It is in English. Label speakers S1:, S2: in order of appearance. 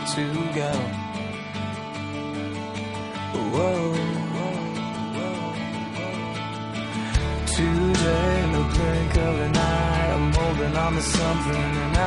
S1: want to go. Whoa. Today, no blink of an eye. I'm holding on to something